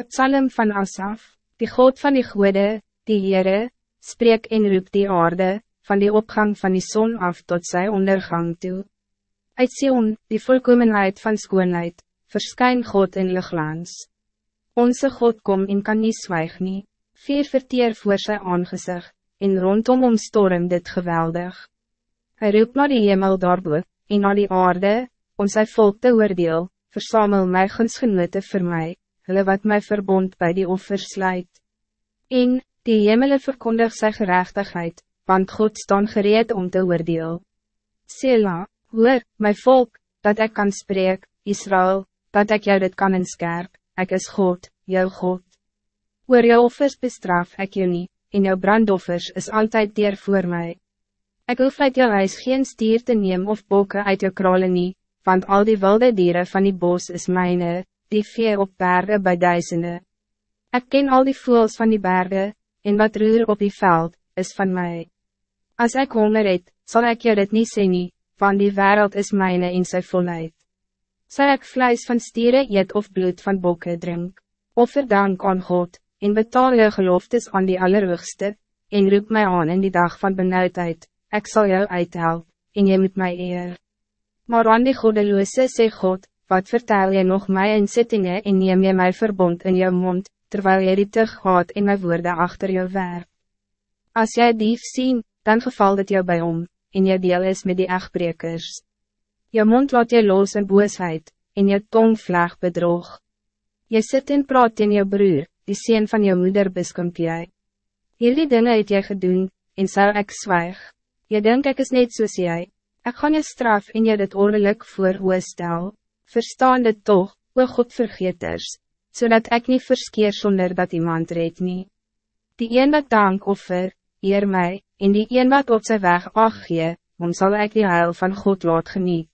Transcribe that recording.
Het psalm van Asaf, die God van die goede, die Heere, spreek en roep die aarde, van die opgang van die zon af tot zijn ondergang toe. Uit Sion, die volkomenheid van skoonheid, verskyn God in lichtlands. Onze God kom en kan niet zwijg nie, vier verteer voor zijn aangezicht, en rondom om storm dit geweldig. Hij roep naar die hemel daarboe, en naar die aarde, om zijn volk te oordeel, versamel my gunsgenote vir my, hulle wat my verbond bij die offers sluit. En, die hemele verkondig sy gerechtigheid, want God staan gereed om te oordeel. Sela, hoor, my volk, dat ik kan spreek, Israël, dat ik jou dit kan inskerp, ik is God, jou God. Oor jou offers bestraf ik jou niet, en jou brandoffers is altijd dier voor mij. Ik hoef uit jou huis geen stier te nemen of bokken uit jou kralen niet, want al die wilde dieren van die bos is mijne, die vee op bergen bij duizenden. Ik ken al die voels van die bergen, en wat roer op die veld, is van mij. Als ik honger het, zal ik je dit niet zien, want die wereld is mijne in zijn volheid. Zal ik vlees van stieren eet of bloed van bokken drink, offer dank aan God, en betaal je geloftes aan die Allerhoogste, en roep mij aan in die dag van benauwdheid, ik zal jou uithelpen, en je moet mij eer. Maar aan die godeloose sê God, wat vertel je nog mij inzittingen en neem je mij verbond in je mond, terwijl je die tug gaat in mijn woorden achter je werk. Als jij dief zien, dan gevalt het jou bij om, en je deel is met die echtbrekers. Je mond laat je los in boosheid, en je tong vlag bedrog. Je zit in praat in je broer, die sien van je moeder beskump jy. Hierdie dinge het jy gedoen, en zou ik zwijg. Je denkt ik is niet soos jy, Ik ga je straf en je dit ordelijk voor hoe stel. Verstaan dit toch, o God vergeters, zodat ik niet verskeer zonder dat iemand reed niet. Die een wat dank offer, eer mij, en die een wat op zijn weg ach gee, om zal ik die heil van God laat geniet.